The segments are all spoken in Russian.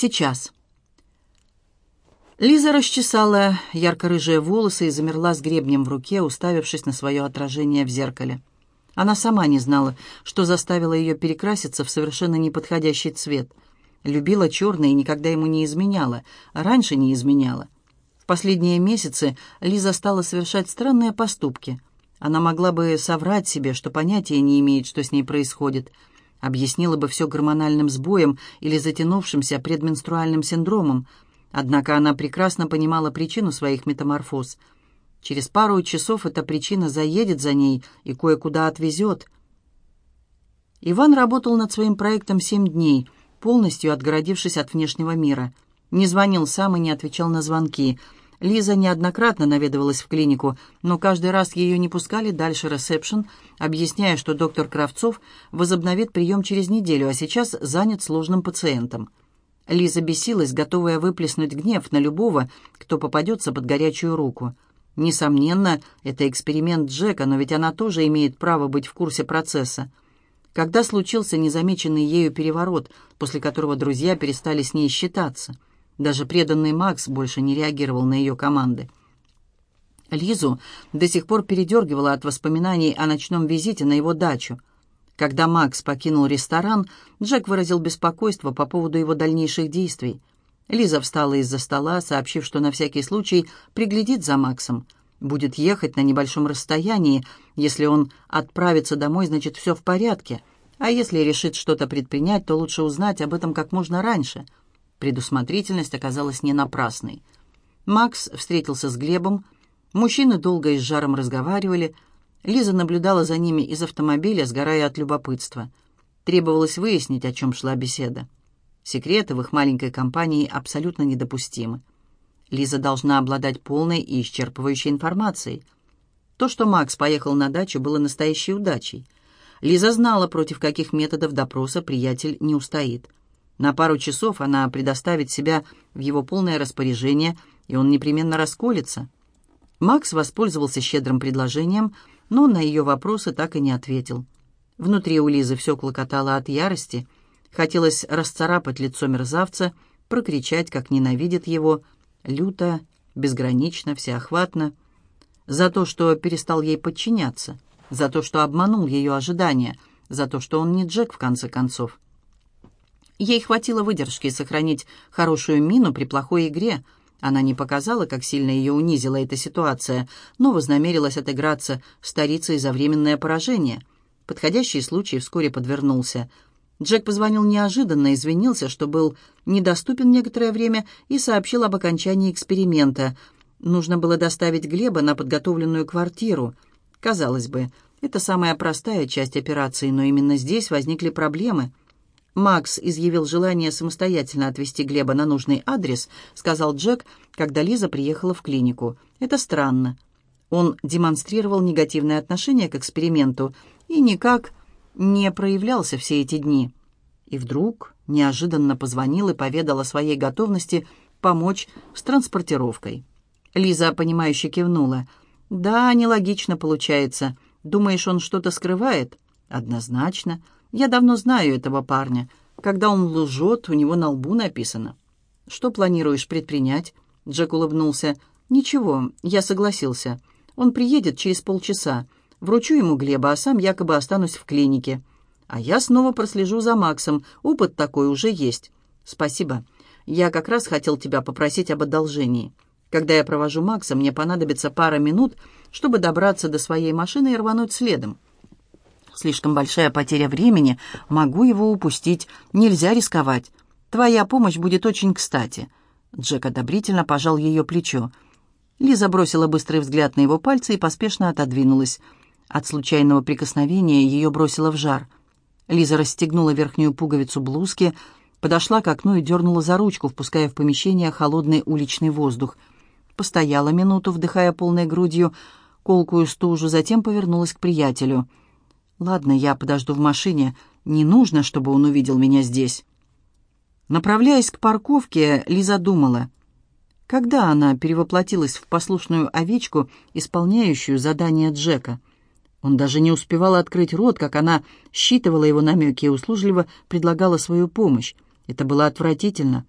Сейчас. Лиза расчесала ярко-рыжие волосы и замерла с гребнем в руке, уставившись на свое отражение в зеркале. Она сама не знала, что заставило ее перекраситься в совершенно неподходящий цвет. Любила черный и никогда ему не изменяла, а раньше не изменяла. В последние месяцы Лиза стала совершать странные поступки. Она могла бы соврать себе, что понятия не имеет, что с ней происходит – объяснила бы все гормональным сбоем или затянувшимся предменструальным синдромом, однако она прекрасно понимала причину своих метаморфоз. Через пару часов эта причина заедет за ней и кое-куда отвезет. Иван работал над своим проектом семь дней, полностью отгородившись от внешнего мира. Не звонил сам и не отвечал на звонки – Лиза неоднократно наведывалась в клинику, но каждый раз ее не пускали дальше ресепшн, объясняя, что доктор Кравцов возобновит прием через неделю, а сейчас занят сложным пациентом. Лиза бесилась, готовая выплеснуть гнев на любого, кто попадется под горячую руку. Несомненно, это эксперимент Джека, но ведь она тоже имеет право быть в курсе процесса. Когда случился незамеченный ею переворот, после которого друзья перестали с ней считаться – даже преданный Макс больше не реагировал на ее команды. Лизу до сих пор передергивала от воспоминаний о ночном визите на его дачу. Когда Макс покинул ресторан, Джек выразил беспокойство по поводу его дальнейших действий. Лиза встала из-за стола, сообщив, что на всякий случай приглядит за Максом. Будет ехать на небольшом расстоянии. Если он отправится домой, значит, все в порядке. А если решит что-то предпринять, то лучше узнать об этом как можно раньше – Предусмотрительность оказалась не напрасной. Макс встретился с Глебом. Мужчины долго и с жаром разговаривали. Лиза наблюдала за ними из автомобиля, сгорая от любопытства. Требовалось выяснить, о чем шла беседа. Секреты в их маленькой компании абсолютно недопустимы. Лиза должна обладать полной и исчерпывающей информацией. То, что Макс поехал на дачу, было настоящей удачей. Лиза знала, против каких методов допроса приятель не устоит – на пару часов она предоставит себя в его полное распоряжение, и он непременно расколется. Макс воспользовался щедрым предложением, но на ее вопросы так и не ответил. Внутри у Лизы все клокотало от ярости. Хотелось расцарапать лицо мерзавца, прокричать, как ненавидит его, люто, безгранично, всеохватно, за то, что перестал ей подчиняться, за то, что обманул ее ожидания, за то, что он не Джек, в конце концов. Ей хватило выдержки сохранить хорошую мину при плохой игре. Она не показала, как сильно ее унизила эта ситуация, но вознамерилась отыграться старицей за временное поражение. Подходящий случай вскоре подвернулся. Джек позвонил неожиданно, извинился, что был недоступен некоторое время, и сообщил об окончании эксперимента. Нужно было доставить Глеба на подготовленную квартиру. Казалось бы, это самая простая часть операции, но именно здесь возникли проблемы – Макс изъявил желание самостоятельно отвезти Глеба на нужный адрес, сказал Джек, когда Лиза приехала в клинику. Это странно. Он демонстрировал негативное отношение к эксперименту и никак не проявлялся все эти дни. И вдруг неожиданно позвонил и поведал о своей готовности помочь с транспортировкой. Лиза, понимающе кивнула. «Да, нелогично получается. Думаешь, он что-то скрывает?» «Однозначно. Я давно знаю этого парня. Когда он лжет, у него на лбу написано. «Что планируешь предпринять?» Джек улыбнулся. «Ничего, я согласился. Он приедет через полчаса. Вручу ему Глеба, а сам якобы останусь в клинике. А я снова прослежу за Максом. Опыт такой уже есть. Спасибо. Я как раз хотел тебя попросить об одолжении. Когда я провожу Макса, мне понадобится пара минут, чтобы добраться до своей машины и рвануть следом. Слишком большая потеря времени. Могу его упустить. Нельзя рисковать. Твоя помощь будет очень кстати». Джек одобрительно пожал ее плечо. Лиза бросила быстрый взгляд на его пальцы и поспешно отодвинулась. От случайного прикосновения ее бросило в жар. Лиза расстегнула верхнюю пуговицу блузки, подошла к окну и дернула за ручку, впуская в помещение холодный уличный воздух. Постояла минуту, вдыхая полной грудью колкую стужу, затем повернулась к приятелю — «Ладно, я подожду в машине. Не нужно, чтобы он увидел меня здесь». Направляясь к парковке, Лиза думала. Когда она перевоплотилась в послушную овечку, исполняющую задание Джека? Он даже не успевал открыть рот, как она считывала его намеки и услужливо предлагала свою помощь. Это было отвратительно.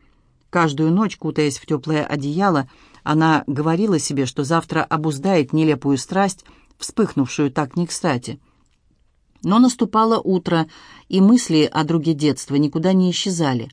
Каждую ночь, кутаясь в теплое одеяло, она говорила себе, что завтра обуздает нелепую страсть, вспыхнувшую так не кстати. Но наступало утро, и мысли о друге детства никуда не исчезали.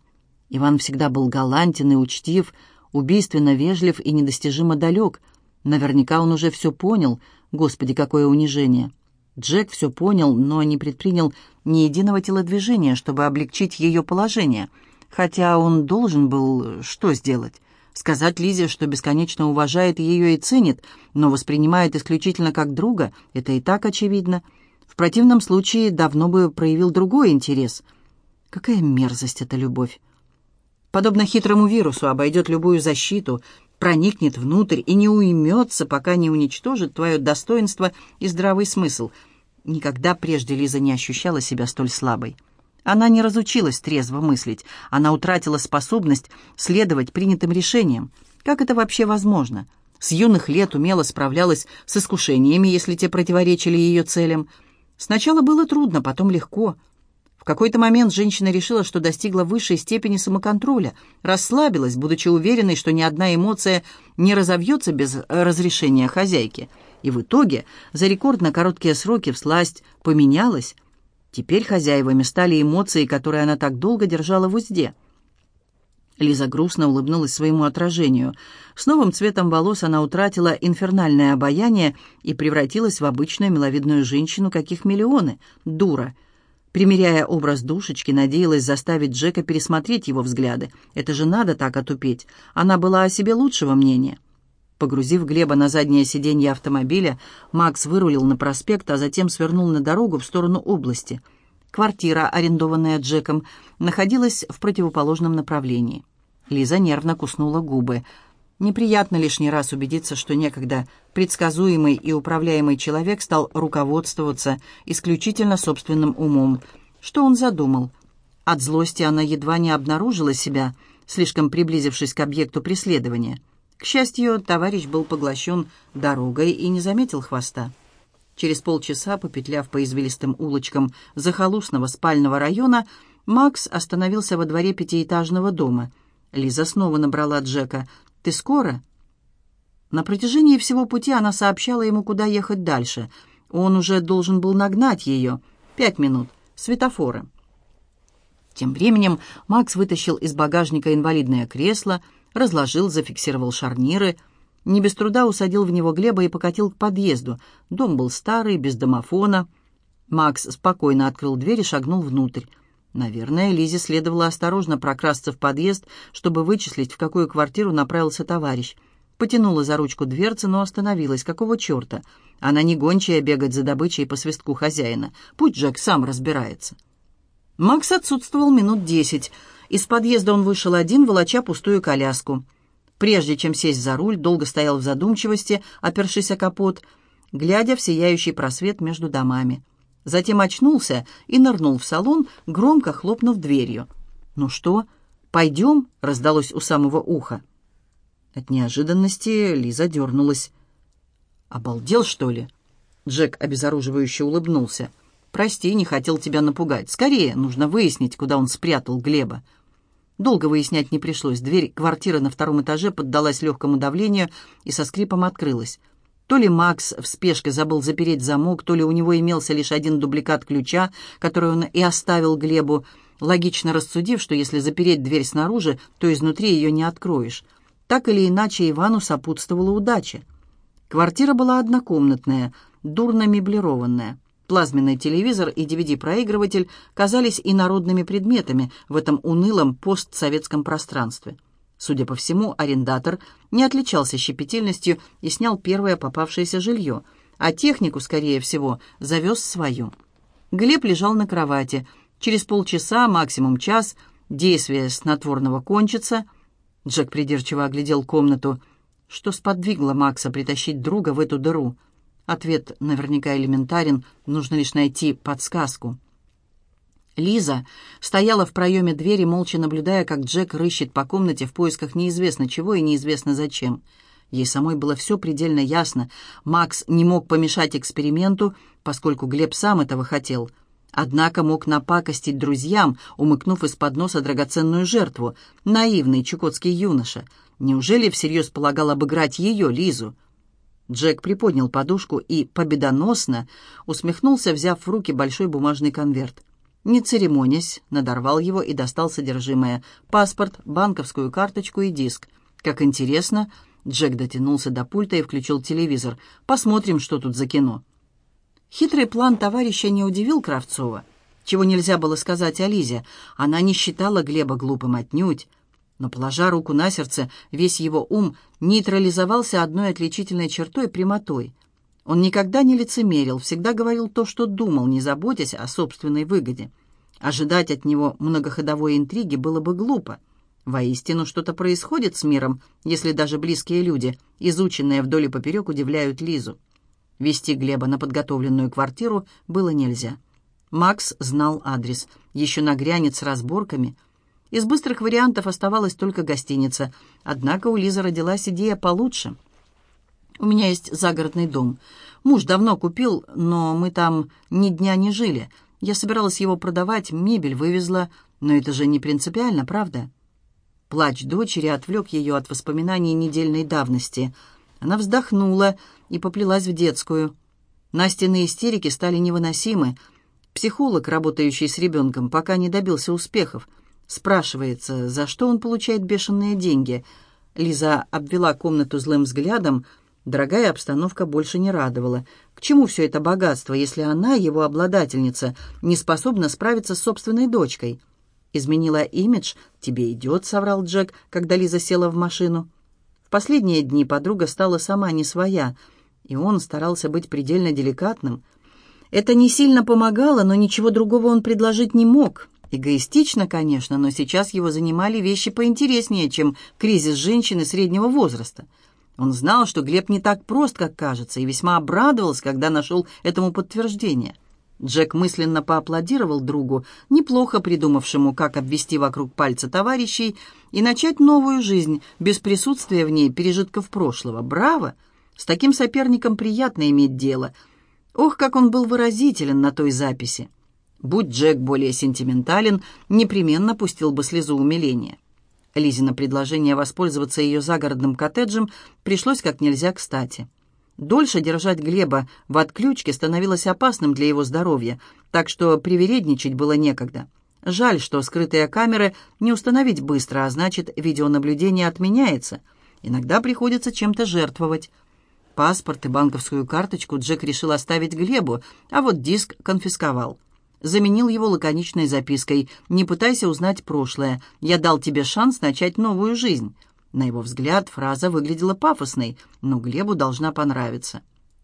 Иван всегда был галантен и учтив, убийственно вежлив и недостижимо далек. Наверняка он уже все понял. Господи, какое унижение! Джек все понял, но не предпринял ни единого телодвижения, чтобы облегчить ее положение. Хотя он должен был что сделать? Сказать Лизе, что бесконечно уважает ее и ценит, но воспринимает исключительно как друга, это и так очевидно. В противном случае давно бы проявил другой интерес. Какая мерзость эта любовь! Подобно хитрому вирусу обойдет любую защиту, проникнет внутрь и не уймется, пока не уничтожит твое достоинство и здравый смысл. Никогда прежде Лиза не ощущала себя столь слабой. Она не разучилась трезво мыслить, она утратила способность следовать принятым решениям. Как это вообще возможно? С юных лет умело справлялась с искушениями, если те противоречили ее целям. Сначала было трудно, потом легко – какой-то момент женщина решила, что достигла высшей степени самоконтроля, расслабилась, будучи уверенной, что ни одна эмоция не разовьется без разрешения хозяйки. И в итоге за рекордно короткие сроки всласть поменялась. Теперь хозяевами стали эмоции, которые она так долго держала в узде. Лиза грустно улыбнулась своему отражению. С новым цветом волос она утратила инфернальное обаяние и превратилась в обычную миловидную женщину, каких миллионы. Дура — Примеряя образ душечки, надеялась заставить Джека пересмотреть его взгляды. Это же надо так отупеть. Она была о себе лучшего мнения. Погрузив Глеба на заднее сиденье автомобиля, Макс вырулил на проспект, а затем свернул на дорогу в сторону области. Квартира, арендованная Джеком, находилась в противоположном направлении. Лиза нервно куснула губы. Неприятно лишний раз убедиться, что некогда предсказуемый и управляемый человек стал руководствоваться исключительно собственным умом. Что он задумал? От злости она едва не обнаружила себя, слишком приблизившись к объекту преследования. К счастью, товарищ был поглощен дорогой и не заметил хвоста. Через полчаса, попетляв по извилистым улочкам захолустного спального района, Макс остановился во дворе пятиэтажного дома. Лиза снова набрала Джека. Ты скоро?» На протяжении всего пути она сообщала ему, куда ехать дальше. Он уже должен был нагнать ее. Пять минут. Светофоры. Тем временем Макс вытащил из багажника инвалидное кресло, разложил, зафиксировал шарниры, не без труда усадил в него Глеба и покатил к подъезду. Дом был старый, без домофона. Макс спокойно открыл дверь и шагнул внутрь. Наверное, Лизе следовало осторожно прокрасться в подъезд, чтобы вычислить, в какую квартиру направился товарищ. Потянула за ручку дверцы, но остановилась. Какого черта? Она не гончая бегать за добычей по свистку хозяина. Пусть Джек сам разбирается. Макс отсутствовал минут десять. Из подъезда он вышел один, волоча пустую коляску. Прежде чем сесть за руль, долго стоял в задумчивости, опершись о капот, глядя в сияющий просвет между домами. Затем очнулся и нырнул в салон, громко хлопнув дверью. «Ну что, пойдем?» — раздалось у самого уха. От неожиданности Лиза дернулась. «Обалдел, что ли?» Джек обезоруживающе улыбнулся. «Прости, не хотел тебя напугать. Скорее, нужно выяснить, куда он спрятал Глеба». Долго выяснять не пришлось. Дверь квартиры на втором этаже поддалась легкому давлению и со скрипом открылась. То ли Макс в спешке забыл запереть замок, то ли у него имелся лишь один дубликат ключа, который он и оставил Глебу, логично рассудив, что если запереть дверь снаружи, то изнутри ее не откроешь. Так или иначе Ивану сопутствовала удача. Квартира была однокомнатная, дурно меблированная. Плазменный телевизор и DVD-проигрыватель казались инородными предметами в этом унылом постсоветском пространстве. Судя по всему, арендатор не отличался щепетильностью и снял первое попавшееся жилье, а технику, скорее всего, завез свою. Глеб лежал на кровати. Через полчаса, максимум час, действие снотворного кончится. Джек придирчиво оглядел комнату. Что сподвигло Макса притащить друга в эту дыру? Ответ наверняка элементарен, нужно лишь найти подсказку. Лиза стояла в проеме двери, молча наблюдая, как Джек рыщет по комнате в поисках неизвестно чего и неизвестно зачем. Ей самой было все предельно ясно. Макс не мог помешать эксперименту, поскольку Глеб сам этого хотел. Однако мог напакостить друзьям, умыкнув из-под носа драгоценную жертву, наивный чукотский юноша. Неужели всерьез полагал обыграть ее, Лизу? Джек приподнял подушку и победоносно усмехнулся, взяв в руки большой бумажный конверт. Не церемонясь, надорвал его и достал содержимое. Паспорт, банковскую карточку и диск. Как интересно, Джек дотянулся до пульта и включил телевизор. «Посмотрим, что тут за кино». Хитрый план товарища не удивил Кравцова. Чего нельзя было сказать о Лизе. Она не считала Глеба глупым отнюдь. Но, положа руку на сердце, весь его ум нейтрализовался одной отличительной чертой — прямотой. Он никогда не лицемерил, всегда говорил то, что думал, не заботясь о собственной выгоде. Ожидать от него многоходовой интриги было бы глупо. Воистину, что-то происходит с миром, если даже близкие люди, изученные вдоль и поперек, удивляют Лизу. Вести Глеба на подготовленную квартиру было нельзя. Макс знал адрес. Еще нагрянет с разборками. Из быстрых вариантов оставалась только гостиница. Однако у Лизы родилась идея получше. «У меня есть загородный дом. Муж давно купил, но мы там ни дня не жили. Я собиралась его продавать, мебель вывезла, но это же не принципиально, правда?» Плач дочери отвлек ее от воспоминаний недельной давности. Она вздохнула и поплелась в детскую. Настины истерики стали невыносимы. Психолог, работающий с ребенком, пока не добился успехов. Спрашивается, за что он получает бешеные деньги. Лиза обвела комнату злым взглядом. Дорогая обстановка больше не радовала. К чему все это богатство, если она, его обладательница, не способна справиться с собственной дочкой? «Изменила имидж? Тебе идет», — соврал Джек, когда Лиза села в машину. В последние дни подруга стала сама не своя — и он старался быть предельно деликатным. Это не сильно помогало, но ничего другого он предложить не мог. Эгоистично, конечно, но сейчас его занимали вещи поинтереснее, чем кризис женщины среднего возраста. Он знал, что Глеб не так прост, как кажется, и весьма обрадовался, когда нашел этому подтверждение. Джек мысленно поаплодировал другу, неплохо придумавшему, как обвести вокруг пальца товарищей и начать новую жизнь без присутствия в ней пережитков прошлого. Браво! С таким соперником приятно иметь дело. Ох, как он был выразителен на той записи. Будь Джек более сентиментален, непременно пустил бы слезу умиления. Лизина предложение воспользоваться ее загородным коттеджем пришлось как нельзя кстати. Дольше держать Глеба в отключке становилось опасным для его здоровья, так что привередничать было некогда. Жаль, что скрытые камеры не установить быстро, а значит, видеонаблюдение отменяется. Иногда приходится чем-то жертвовать. Паспорт и банковскую карточку Джек решил оставить Глебу, а вот диск конфисковал. Заменил его лаконичной запиской «Не пытайся узнать прошлое. Я дал тебе шанс начать новую жизнь». На его взгляд фраза выглядела пафосной, но Глебу должна понравиться.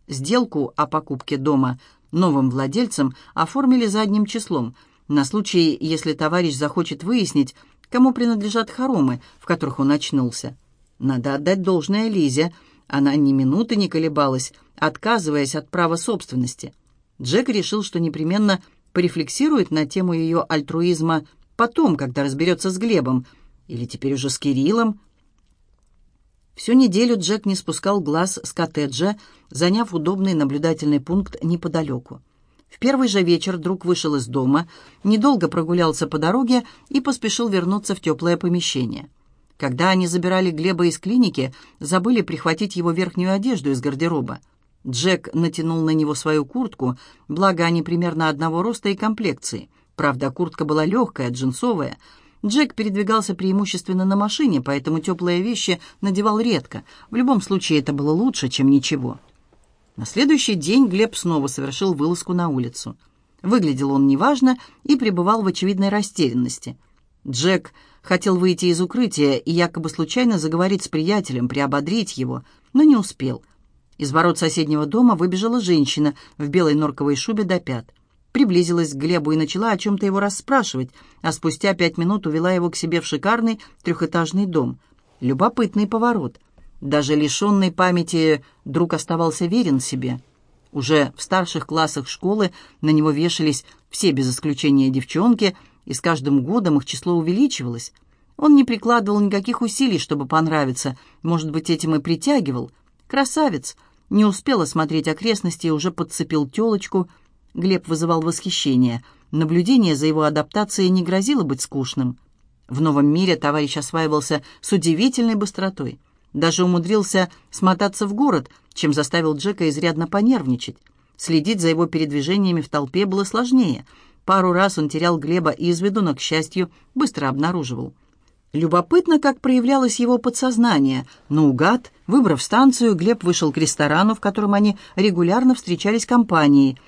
Сделку о покупке дома новым владельцам оформили задним числом, на случай, если товарищ захочет выяснить, кому принадлежат хоромы, в которых он очнулся. Надо отдать должное Лизе – она ни минуты не колебалась, отказываясь от права собственности. Джек решил, что непременно порефлексирует на тему ее альтруизма потом, когда разберется с Глебом, или теперь уже с Кириллом. Всю неделю Джек не спускал глаз с коттеджа, заняв удобный наблюдательный пункт неподалеку. В первый же вечер друг вышел из дома, недолго прогулялся по дороге и поспешил вернуться в теплое помещение. Когда они забирали Глеба из клиники, забыли прихватить его верхнюю одежду из гардероба. Джек натянул на него свою куртку, благо они примерно одного роста и комплекции. Правда, куртка была легкая, джинсовая. Джек передвигался преимущественно на машине, поэтому теплые вещи надевал редко. В любом случае, это было лучше, чем ничего. На следующий день Глеб снова совершил вылазку на улицу. Выглядел он неважно и пребывал в очевидной растерянности. Джек хотел выйти из укрытия и якобы случайно заговорить с приятелем, приободрить его, но не успел. Из ворот соседнего дома выбежала женщина в белой норковой шубе до пят. Приблизилась к Глебу и начала о чем-то его расспрашивать, а спустя пять минут увела его к себе в шикарный трехэтажный дом. Любопытный поворот. Даже лишенный памяти друг оставался верен себе. Уже в старших классах школы на него вешались все без исключения девчонки – и с каждым годом их число увеличивалось. Он не прикладывал никаких усилий, чтобы понравиться, может быть, этим и притягивал. Красавец! Не успел осмотреть окрестности и уже подцепил телочку. Глеб вызывал восхищение – наблюдение за его адаптацией не грозило быть скучным. В новом мире товарищ осваивался с удивительной быстротой. Даже умудрился смотаться в город, чем заставил Джека изрядно понервничать. Следить за его передвижениями в толпе было сложнее. Пару раз он терял Глеба из виду, но, к счастью, быстро обнаруживал. Любопытно, как проявлялось его подсознание. Наугад, выбрав станцию, Глеб вышел к ресторану, в котором они регулярно встречались компанией.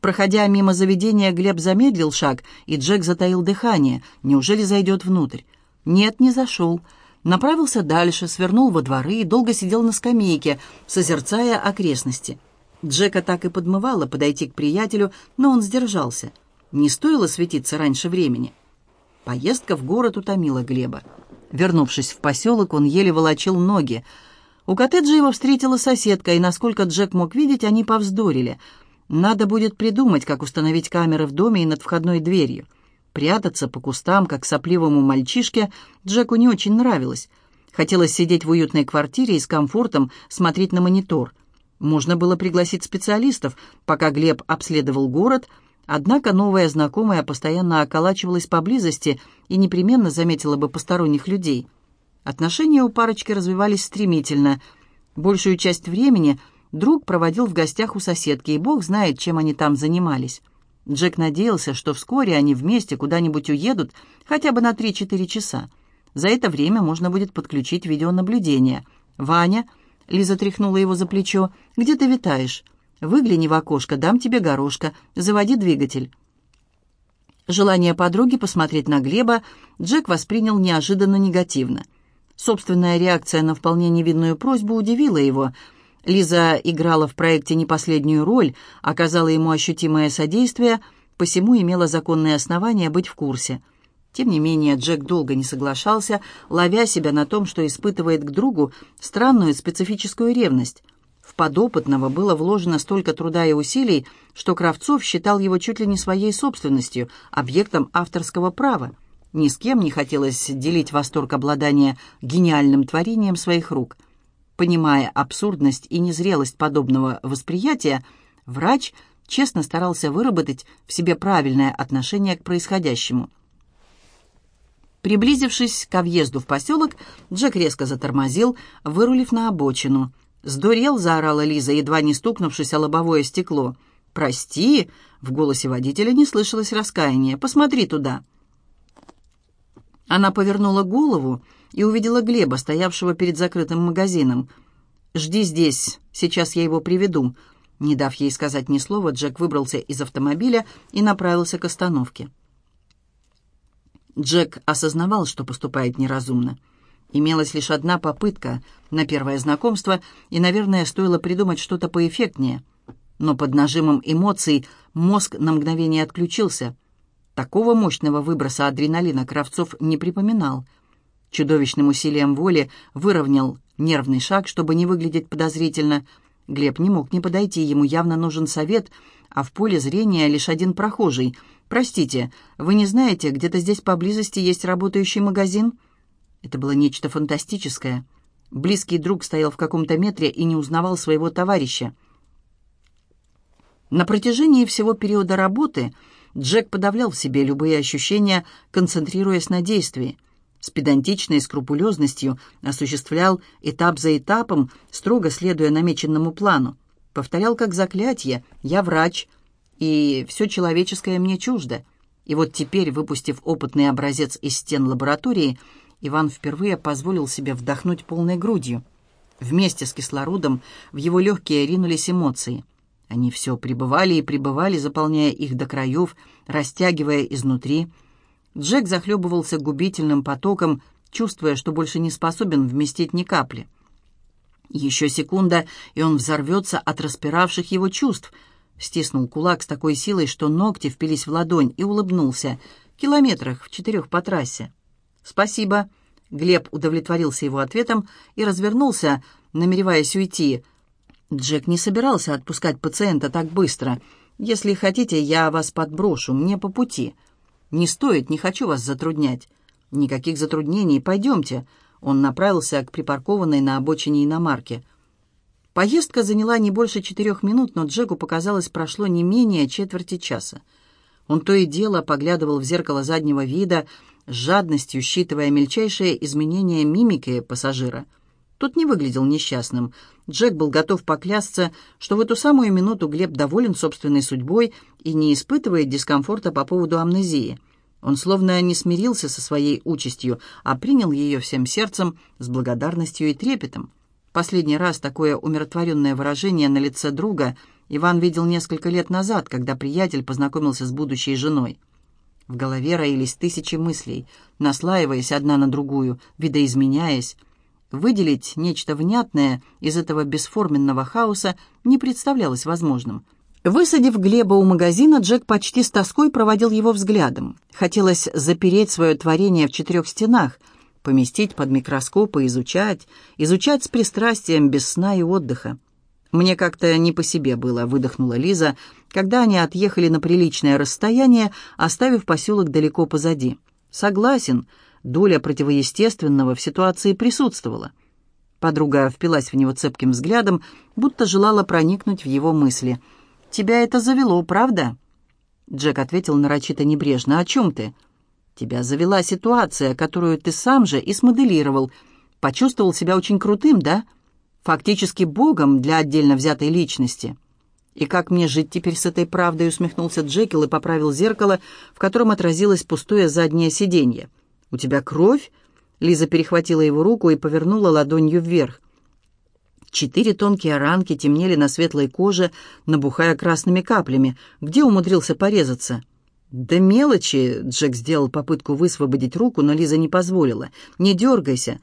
Проходя мимо заведения, Глеб замедлил шаг, и Джек затаил дыхание. Неужели зайдет внутрь? Нет, не зашел. Направился дальше, свернул во дворы и долго сидел на скамейке, созерцая окрестности. Джека так и подмывало подойти к приятелю, но он сдержался. Не стоило светиться раньше времени. Поездка в город утомила Глеба. Вернувшись в поселок, он еле волочил ноги. У коттеджа его встретила соседка, и, насколько Джек мог видеть, они повздорили. Надо будет придумать, как установить камеры в доме и над входной дверью. Прятаться по кустам, как сопливому мальчишке, Джеку не очень нравилось. Хотелось сидеть в уютной квартире и с комфортом смотреть на монитор. Можно было пригласить специалистов, пока Глеб обследовал город – Однако новая знакомая постоянно околачивалась поблизости и непременно заметила бы посторонних людей. Отношения у парочки развивались стремительно. Большую часть времени друг проводил в гостях у соседки, и бог знает, чем они там занимались. Джек надеялся, что вскоре они вместе куда-нибудь уедут, хотя бы на 3-4 часа. За это время можно будет подключить видеонаблюдение. «Ваня», — Лиза тряхнула его за плечо, — «где ты витаешь?» Выгляни в окошко, дам тебе горошка. Заводи двигатель». Желание подруги посмотреть на Глеба Джек воспринял неожиданно негативно. Собственная реакция на вполне невинную просьбу удивила его. Лиза играла в проекте не последнюю роль, оказала ему ощутимое содействие, посему имела законные основания быть в курсе. Тем не менее, Джек долго не соглашался, ловя себя на том, что испытывает к другу странную специфическую ревность – подопытного было вложено столько труда и усилий, что Кравцов считал его чуть ли не своей собственностью, объектом авторского права. Ни с кем не хотелось делить восторг обладания гениальным творением своих рук. Понимая абсурдность и незрелость подобного восприятия, врач честно старался выработать в себе правильное отношение к происходящему. Приблизившись к въезду в поселок, Джек резко затормозил, вырулив на обочину – «Сдурел!» — заорала Лиза, едва не стукнувшись о лобовое стекло. «Прости!» — в голосе водителя не слышалось раскаяния. «Посмотри туда!» Она повернула голову и увидела Глеба, стоявшего перед закрытым магазином. «Жди здесь, сейчас я его приведу». Не дав ей сказать ни слова, Джек выбрался из автомобиля и направился к остановке. Джек осознавал, что поступает неразумно. Имелась лишь одна попытка на первое знакомство, и, наверное, стоило придумать что-то поэффектнее. Но под нажимом эмоций мозг на мгновение отключился. Такого мощного выброса адреналина Кравцов не припоминал. Чудовищным усилием воли выровнял нервный шаг, чтобы не выглядеть подозрительно. Глеб не мог не подойти, ему явно нужен совет, а в поле зрения лишь один прохожий. «Простите, вы не знаете, где-то здесь поблизости есть работающий магазин?» Это было нечто фантастическое. Близкий друг стоял в каком-то метре и не узнавал своего товарища. На протяжении всего периода работы Джек подавлял в себе любые ощущения, концентрируясь на действии. С педантичной скрупулезностью осуществлял этап за этапом, строго следуя намеченному плану. Повторял как заклятие «Я врач», и все человеческое мне чуждо. И вот теперь, выпустив опытный образец из стен лаборатории, Иван впервые позволил себе вдохнуть полной грудью. Вместе с кислородом в его легкие ринулись эмоции. Они все пребывали и пребывали, заполняя их до краев, растягивая изнутри. Джек захлебывался губительным потоком, чувствуя, что больше не способен вместить ни капли. Еще секунда, и он взорвется от распиравших его чувств. Стиснул кулак с такой силой, что ногти впились в ладонь, и улыбнулся. Километрах в четырех по трассе. «Спасибо». Глеб удовлетворился его ответом и развернулся, намереваясь уйти. Джек не собирался отпускать пациента так быстро. «Если хотите, я вас подброшу, мне по пути». «Не стоит, не хочу вас затруднять». «Никаких затруднений, пойдемте». Он направился к припаркованной на обочине иномарке. Поездка заняла не больше четырех минут, но Джеку показалось, прошло не менее четверти часа. Он то и дело поглядывал в зеркало заднего вида, с жадностью считывая мельчайшие изменения мимики пассажира. Тот не выглядел несчастным. Джек был готов поклясться, что в эту самую минуту Глеб доволен собственной судьбой и не испытывает дискомфорта по поводу амнезии. Он словно не смирился со своей участью, а принял ее всем сердцем с благодарностью и трепетом. Последний раз такое умиротворенное выражение на лице друга Иван видел несколько лет назад, когда приятель познакомился с будущей женой. В голове роились тысячи мыслей, наслаиваясь одна на другую, видоизменяясь. Выделить нечто внятное из этого бесформенного хаоса не представлялось возможным. Высадив Глеба у магазина, Джек почти с тоской проводил его взглядом. Хотелось запереть свое творение в четырех стенах — поместить под микроскоп и изучать, изучать с пристрастием, без сна и отдыха. «Мне как-то не по себе было», — выдохнула Лиза, когда они отъехали на приличное расстояние, оставив поселок далеко позади. «Согласен, доля противоестественного в ситуации присутствовала». Подруга впилась в него цепким взглядом, будто желала проникнуть в его мысли. «Тебя это завело, правда?» Джек ответил нарочито небрежно. «О чем ты?» Тебя завела ситуация, которую ты сам же и смоделировал. Почувствовал себя очень крутым, да? Фактически богом для отдельно взятой личности. И как мне жить теперь с этой правдой, усмехнулся Джекил и поправил зеркало, в котором отразилось пустое заднее сиденье. У тебя кровь? Лиза перехватила его руку и повернула ладонью вверх. Четыре тонкие ранки темнели на светлой коже, набухая красными каплями. Где умудрился порезаться? «Да мелочи!» — Джек сделал попытку высвободить руку, но Лиза не позволила. «Не дергайся!»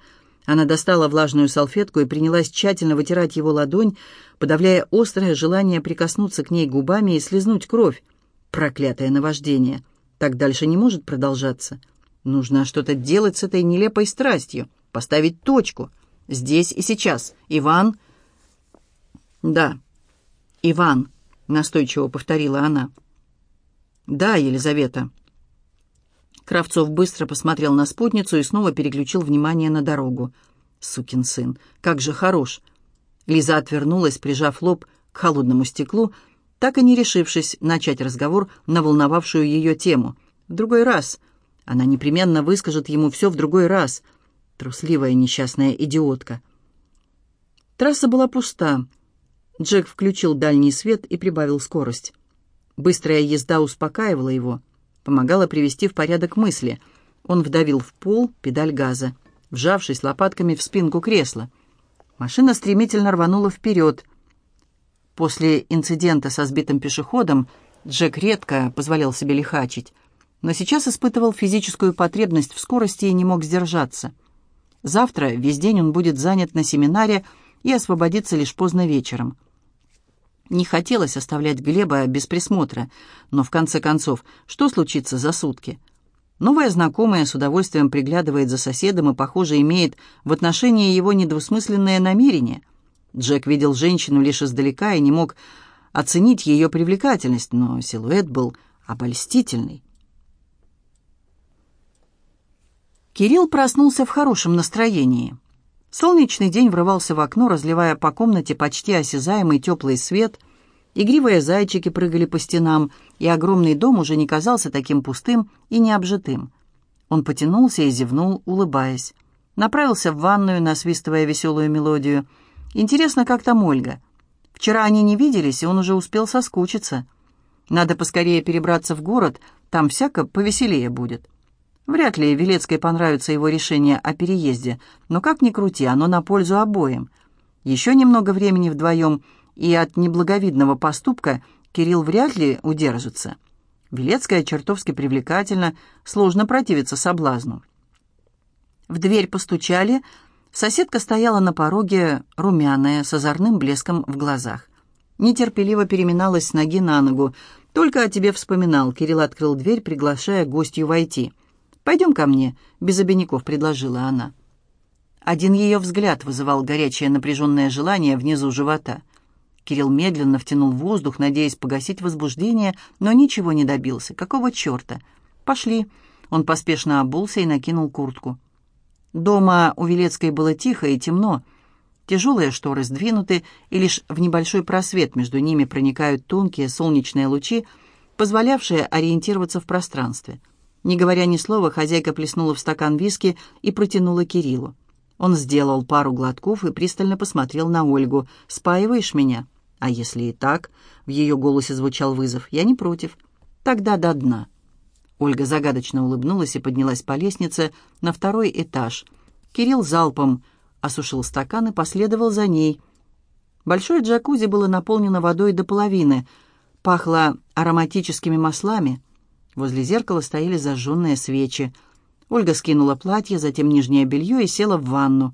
Она достала влажную салфетку и принялась тщательно вытирать его ладонь, подавляя острое желание прикоснуться к ней губами и слезнуть кровь. Проклятое наваждение! Так дальше не может продолжаться. Нужно что-то делать с этой нелепой страстью, поставить точку. Здесь и сейчас. Иван... «Да, Иван», — настойчиво повторила она. «Да, Елизавета». Кравцов быстро посмотрел на спутницу и снова переключил внимание на дорогу. «Сукин сын, как же хорош!» Лиза отвернулась, прижав лоб к холодному стеклу, так и не решившись начать разговор на волновавшую ее тему. «В другой раз. Она непременно выскажет ему все в другой раз. Трусливая несчастная идиотка». Трасса была пуста. Джек включил дальний свет и прибавил скорость. Быстрая езда успокаивала его, помогала привести в порядок мысли. Он вдавил в пол педаль газа, вжавшись лопатками в спинку кресла. Машина стремительно рванула вперед. После инцидента со сбитым пешеходом Джек редко позволял себе лихачить, но сейчас испытывал физическую потребность в скорости и не мог сдержаться. Завтра весь день он будет занят на семинаре и освободится лишь поздно вечером. Не хотелось оставлять Глеба без присмотра, но в конце концов, что случится за сутки? Новая знакомая с удовольствием приглядывает за соседом и, похоже, имеет в отношении его недвусмысленное намерение. Джек видел женщину лишь издалека и не мог оценить ее привлекательность, но силуэт был обольстительный. Кирилл проснулся в хорошем настроении. Солнечный день врывался в окно, разливая по комнате почти осязаемый теплый свет. Игривые зайчики прыгали по стенам, и огромный дом уже не казался таким пустым и необжитым. Он потянулся и зевнул, улыбаясь. Направился в ванную, насвистывая веселую мелодию. «Интересно, как там Ольга?» Вчера они не виделись, и он уже успел соскучиться. Надо поскорее перебраться в город, там всяко повеселее будет. Вряд ли Велецкой понравится его решение о переезде, но как ни крути, оно на пользу обоим. Еще немного времени вдвоем, и от неблаговидного поступка Кирилл вряд ли удержится. Велецкая чертовски привлекательна, сложно противиться соблазну. В дверь постучали, соседка стояла на пороге, румяная, с озорным блеском в глазах. Нетерпеливо переминалась с ноги на ногу. «Только о тебе вспоминал», — Кирилл открыл дверь, приглашая гостью войти. «Пойдем ко мне», — без обиняков предложила она. Один ее взгляд вызывал горячее напряженное желание внизу живота. Кирилл медленно втянул воздух, надеясь погасить возбуждение, но ничего не добился. Какого черта? «Пошли». Он поспешно обулся и накинул куртку. Дома у Велецкой было тихо и темно. Тяжелые шторы сдвинуты, и лишь в небольшой просвет между ними проникают тонкие солнечные лучи, позволявшее ориентироваться в пространстве. Не говоря ни слова, хозяйка плеснула в стакан виски и протянула Кириллу. Он сделал пару глотков и пристально посмотрел на Ольгу. «Спаиваешь меня?» «А если и так?» — в ее голосе звучал вызов. «Я не против. Тогда до дна». Ольга загадочно улыбнулась и поднялась по лестнице на второй этаж. Кирилл залпом осушил стакан и последовал за ней. Большое джакузи было наполнено водой до половины. Пахло ароматическими маслами. Возле зеркала стояли зажженные свечи. Ольга скинула платье, затем нижнее белье и села в ванну.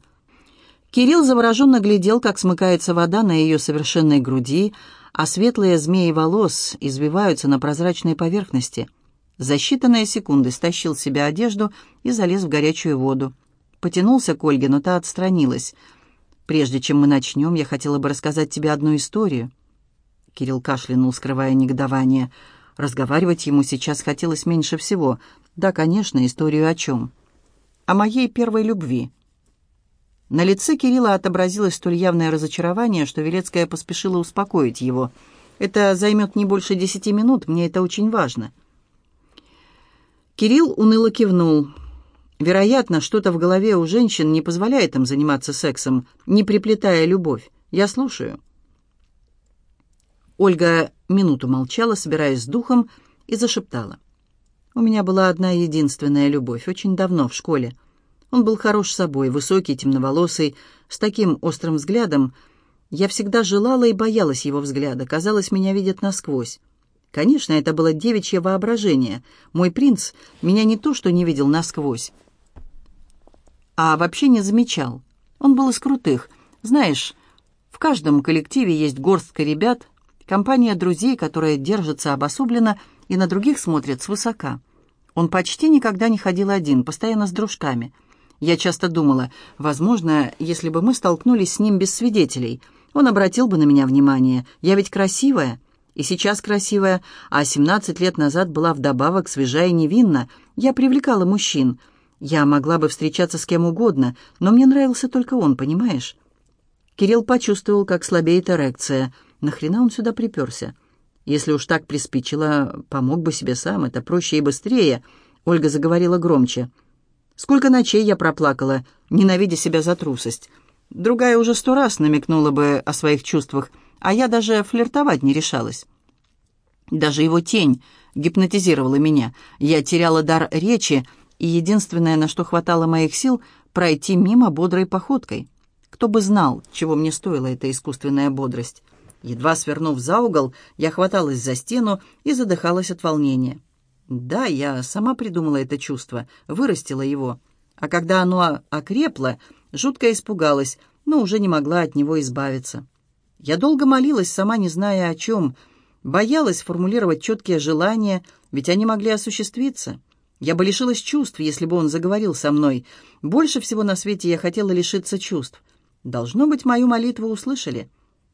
Кирилл завороженно глядел, как смыкается вода на ее совершенной груди, а светлые змеи волос извиваются на прозрачной поверхности. За считанные секунды стащил с себя одежду и залез в горячую воду. Потянулся к Ольге, но та отстранилась. «Прежде чем мы начнем, я хотела бы рассказать тебе одну историю». Кирилл кашлянул, скрывая негодование. Разговаривать ему сейчас хотелось меньше всего. «Да, конечно, историю о чем?» «О моей первой любви». На лице Кирилла отобразилось столь явное разочарование, что Велецкая поспешила успокоить его. «Это займет не больше десяти минут, мне это очень важно». Кирилл уныло кивнул. Вероятно, что-то в голове у женщин не позволяет им заниматься сексом, не приплетая любовь. Я слушаю. Ольга минуту молчала, собираясь с духом, и зашептала. «У меня была одна единственная любовь, очень давно, в школе. Он был хорош собой, высокий, темноволосый, с таким острым взглядом. Я всегда желала и боялась его взгляда. Казалось, меня видят насквозь. Конечно, это было девичье воображение. Мой принц меня не то что не видел насквозь, а вообще не замечал. Он был из крутых. Знаешь, в каждом коллективе есть горстка ребят, компания друзей, которые держатся обособленно и на других смотрят свысока. Он почти никогда не ходил один, постоянно с дружками – я часто думала, возможно, если бы мы столкнулись с ним без свидетелей, он обратил бы на меня внимание. Я ведь красивая, и сейчас красивая, а 17 лет назад была вдобавок свежа и невинна. Я привлекала мужчин. Я могла бы встречаться с кем угодно, но мне нравился только он, понимаешь? Кирилл почувствовал, как слабеет эрекция. Нахрена он сюда приперся? Если уж так приспичило, помог бы себе сам, это проще и быстрее. Ольга заговорила громче. Сколько ночей я проплакала, ненавидя себя за трусость. Другая уже сто раз намекнула бы о своих чувствах, а я даже флиртовать не решалась. Даже его тень гипнотизировала меня. Я теряла дар речи, и единственное, на что хватало моих сил, пройти мимо бодрой походкой. Кто бы знал, чего мне стоила эта искусственная бодрость. Едва свернув за угол, я хваталась за стену и задыхалась от волнения. Да, я сама придумала это чувство, вырастила его. А когда оно окрепло, жутко испугалась, но уже не могла от него избавиться. Я долго молилась, сама не зная о чем. Боялась формулировать четкие желания, ведь они могли осуществиться. Я бы лишилась чувств, если бы он заговорил со мной. Больше всего на свете я хотела лишиться чувств. Должно быть, мою молитву услышали.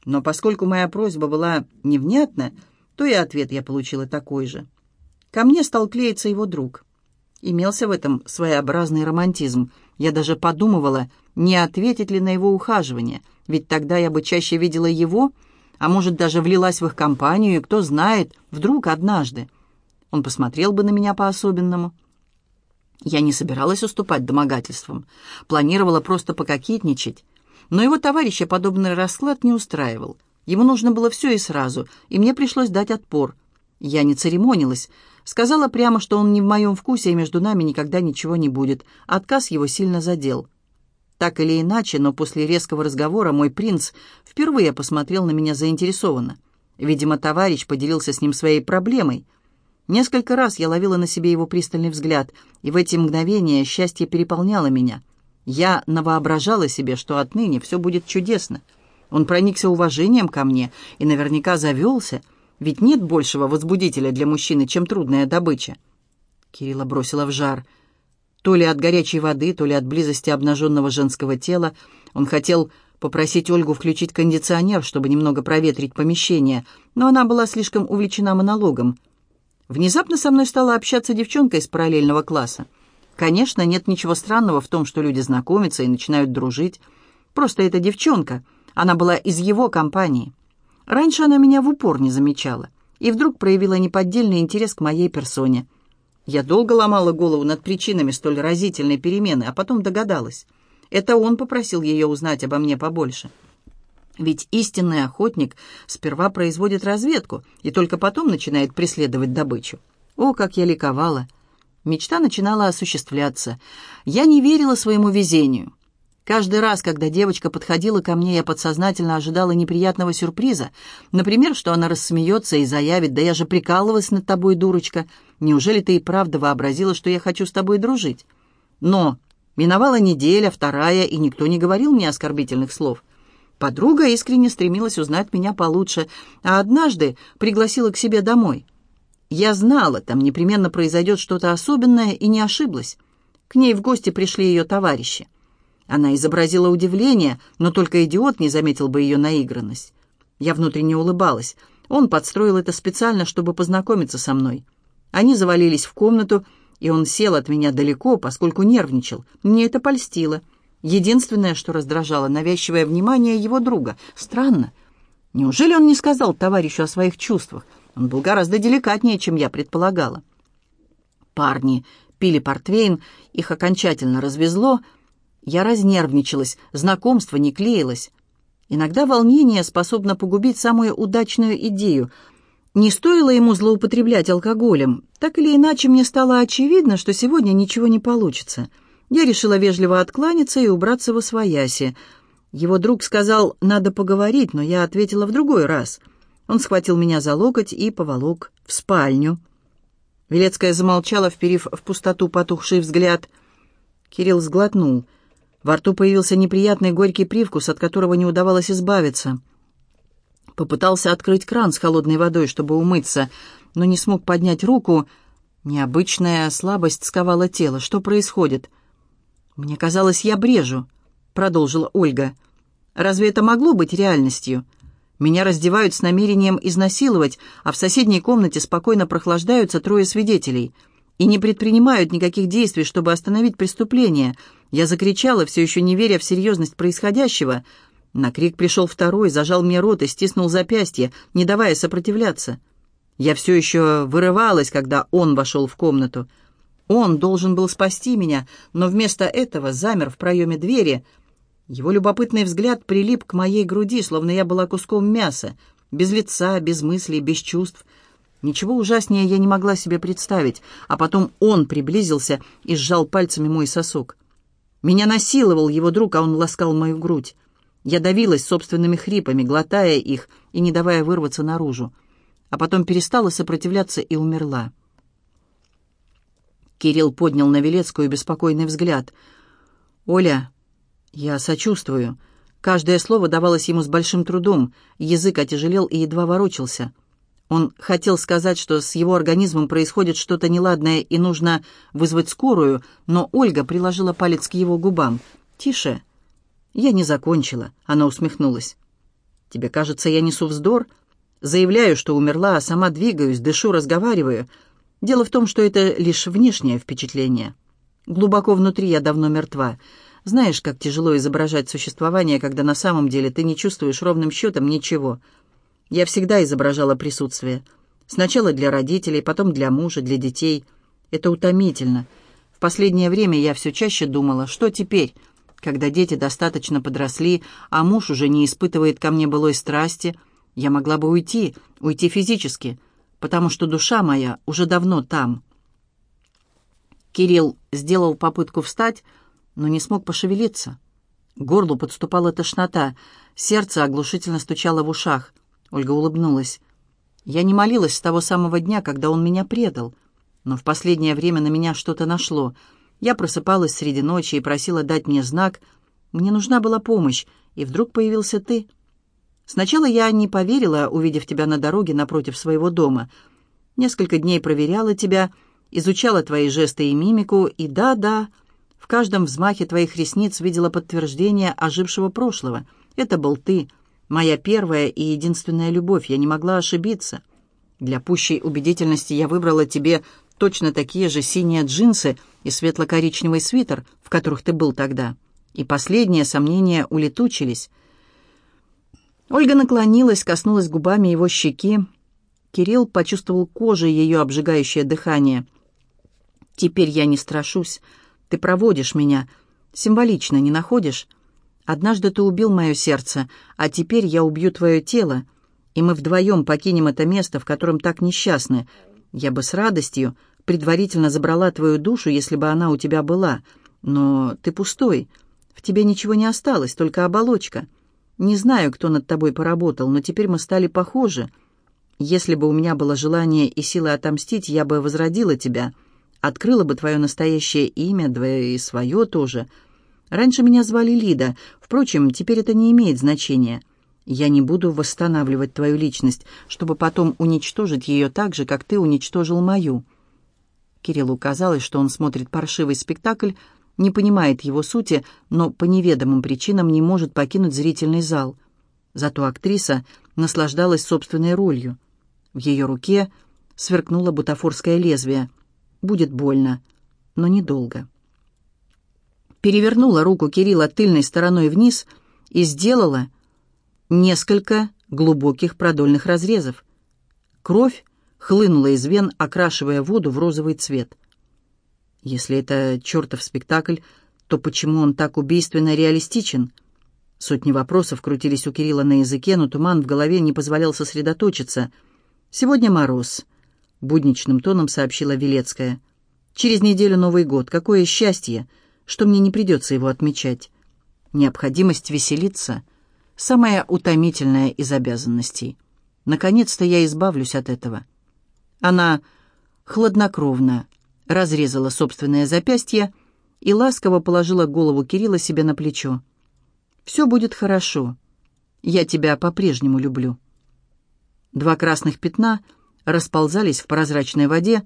Но поскольку моя просьба была невнятна, то и ответ я получила такой же. Ко мне стал клеиться его друг. Имелся в этом своеобразный романтизм. Я даже подумывала, не ответить ли на его ухаживание, ведь тогда я бы чаще видела его, а может, даже влилась в их компанию, и кто знает, вдруг однажды. Он посмотрел бы на меня по-особенному. Я не собиралась уступать домогательствам, планировала просто пококетничать. Но его товарища подобный расклад не устраивал. Ему нужно было все и сразу, и мне пришлось дать отпор. Я не церемонилась, Сказала прямо, что он не в моем вкусе, и между нами никогда ничего не будет. Отказ его сильно задел. Так или иначе, но после резкого разговора мой принц впервые посмотрел на меня заинтересованно. Видимо, товарищ поделился с ним своей проблемой. Несколько раз я ловила на себе его пристальный взгляд, и в эти мгновения счастье переполняло меня. Я навоображала себе, что отныне все будет чудесно. Он проникся уважением ко мне и наверняка завелся — ведь нет большего возбудителя для мужчины, чем трудная добыча. Кирилла бросила в жар. То ли от горячей воды, то ли от близости обнаженного женского тела. Он хотел попросить Ольгу включить кондиционер, чтобы немного проветрить помещение, но она была слишком увлечена монологом. Внезапно со мной стала общаться девчонка из параллельного класса. Конечно, нет ничего странного в том, что люди знакомятся и начинают дружить. Просто эта девчонка, она была из его компании. Раньше она меня в упор не замечала. и вдруг проявила неподдельный интерес к моей персоне. Я долго ломала голову над причинами столь разительной перемены, а потом догадалась. Это он попросил ее узнать обо мне побольше. Ведь истинный охотник сперва производит разведку и только потом начинает преследовать добычу. О, как я ликовала! Мечта начинала осуществляться. Я не верила своему везению. Каждый раз, когда девочка подходила ко мне, я подсознательно ожидала неприятного сюрприза. Например, что она рассмеется и заявит, «Да я же прикалывалась над тобой, дурочка. Неужели ты и правда вообразила, что я хочу с тобой дружить?» Но миновала неделя, вторая, и никто не говорил мне оскорбительных слов. Подруга искренне стремилась узнать меня получше, а однажды пригласила к себе домой. Я знала, там непременно произойдет что-то особенное, и не ошиблась. К ней в гости пришли ее товарищи. Она изобразила удивление, но только идиот не заметил бы ее наигранность. Я внутренне улыбалась. Он подстроил это специально, чтобы познакомиться со мной. Они завалились в комнату, и он сел от меня далеко, поскольку нервничал. Мне это польстило. Единственное, что раздражало, навязчивое внимание его друга. Странно. Неужели он не сказал товарищу о своих чувствах? Он был гораздо деликатнее, чем я предполагала. Парни пили портвейн, их окончательно развезло — я разнервничалась, знакомство не клеилось. Иногда волнение способно погубить самую удачную идею. Не стоило ему злоупотреблять алкоголем. Так или иначе, мне стало очевидно, что сегодня ничего не получится. Я решила вежливо откланяться и убраться во свояси. Его друг сказал «надо поговорить», но я ответила в другой раз. Он схватил меня за локоть и поволок в спальню. Велецкая замолчала, вперив в пустоту потухший взгляд. Кирилл сглотнул — во рту появился неприятный горький привкус, от которого не удавалось избавиться. Попытался открыть кран с холодной водой, чтобы умыться, но не смог поднять руку. Необычная слабость сковала тело. Что происходит? «Мне казалось, я брежу», — продолжила Ольга. «Разве это могло быть реальностью?» Меня раздевают с намерением изнасиловать, а в соседней комнате спокойно прохлаждаются трое свидетелей и не предпринимают никаких действий, чтобы остановить преступление. Я закричала, все еще не веря в серьезность происходящего. На крик пришел второй, зажал мне рот и стиснул запястье, не давая сопротивляться. Я все еще вырывалась, когда он вошел в комнату. Он должен был спасти меня, но вместо этого замер в проеме двери. Его любопытный взгляд прилип к моей груди, словно я была куском мяса, без лица, без мыслей, без чувств — Ничего ужаснее я не могла себе представить, а потом он приблизился и сжал пальцами мой сосок. Меня насиловал его друг, а он ласкал мою грудь. Я давилась собственными хрипами, глотая их и не давая вырваться наружу. А потом перестала сопротивляться и умерла. Кирилл поднял на Велецкую беспокойный взгляд. «Оля, я сочувствую». Каждое слово давалось ему с большим трудом, язык отяжелел и едва ворочался. Он хотел сказать, что с его организмом происходит что-то неладное и нужно вызвать скорую, но Ольга приложила палец к его губам. «Тише». «Я не закончила», — она усмехнулась. «Тебе кажется, я несу вздор? Заявляю, что умерла, а сама двигаюсь, дышу, разговариваю. Дело в том, что это лишь внешнее впечатление. Глубоко внутри я давно мертва. Знаешь, как тяжело изображать существование, когда на самом деле ты не чувствуешь ровным счетом ничего». Я всегда изображала присутствие. Сначала для родителей, потом для мужа, для детей. Это утомительно. В последнее время я все чаще думала, что теперь, когда дети достаточно подросли, а муж уже не испытывает ко мне былой страсти, я могла бы уйти, уйти физически, потому что душа моя уже давно там. Кирилл сделал попытку встать, но не смог пошевелиться. К горлу подступала тошнота, сердце оглушительно стучало в ушах — Ольга улыбнулась. «Я не молилась с того самого дня, когда он меня предал. Но в последнее время на меня что-то нашло. Я просыпалась среди ночи и просила дать мне знак. Мне нужна была помощь, и вдруг появился ты. Сначала я не поверила, увидев тебя на дороге напротив своего дома. Несколько дней проверяла тебя, изучала твои жесты и мимику, и да-да, в каждом взмахе твоих ресниц видела подтверждение ожившего прошлого. Это был ты». Моя первая и единственная любовь, я не могла ошибиться. Для пущей убедительности я выбрала тебе точно такие же синие джинсы и светло-коричневый свитер, в которых ты был тогда. И последние сомнения улетучились. Ольга наклонилась, коснулась губами его щеки. Кирилл почувствовал кожей ее обжигающее дыхание. «Теперь я не страшусь. Ты проводишь меня. Символично, не находишь? Однажды ты убил мое сердце, а теперь я убью твое тело, и мы вдвоем покинем это место, в котором так несчастны. Я бы с радостью предварительно забрала твою душу, если бы она у тебя была. Но ты пустой. В тебе ничего не осталось, только оболочка. Не знаю, кто над тобой поработал, но теперь мы стали похожи. Если бы у меня было желание и сила отомстить, я бы возродила тебя, открыла бы твое настоящее имя, да и свое тоже. Раньше меня звали Лида. Впрочем, теперь это не имеет значения. Я не буду восстанавливать твою личность, чтобы потом уничтожить ее так же, как ты уничтожил мою». Кириллу казалось, что он смотрит паршивый спектакль, не понимает его сути, но по неведомым причинам не может покинуть зрительный зал. Зато актриса наслаждалась собственной ролью. В ее руке сверкнуло бутафорское лезвие. Будет больно, но недолго. Перевернула руку Кирилла тыльной стороной вниз и сделала несколько глубоких продольных разрезов. Кровь хлынула из вен, окрашивая воду в розовый цвет. Если это чертов спектакль, то почему он так убийственно реалистичен? Сотни вопросов крутились у Кирилла на языке, но туман в голове не позволял сосредоточиться. «Сегодня мороз», — будничным тоном сообщила Велецкая. «Через неделю Новый год. Какое счастье, что мне не придется его отмечать. Необходимость веселиться — самая утомительная из обязанностей. Наконец-то я избавлюсь от этого. Она хладнокровно разрезала собственное запястье и ласково положила голову Кирилла себе на плечо. «Все будет хорошо. Я тебя по-прежнему люблю». Два красных пятна расползались в прозрачной воде,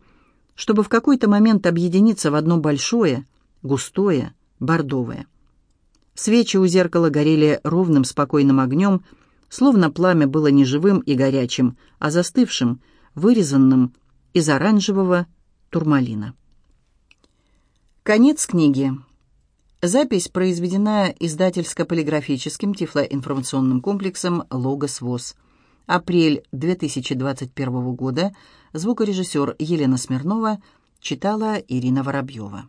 чтобы в какой-то момент объединиться в одно большое, густое, бордовое. Свечи у зеркала горели ровным спокойным огнем, словно пламя было не живым и горячим, а застывшим, вырезанным из оранжевого турмалина. Конец книги. Запись произведена издательско-полиграфическим тифлоинформационным комплексом «Логос ВОЗ». Апрель 2021 года. Звукорежиссер Елена Смирнова читала Ирина Воробьева.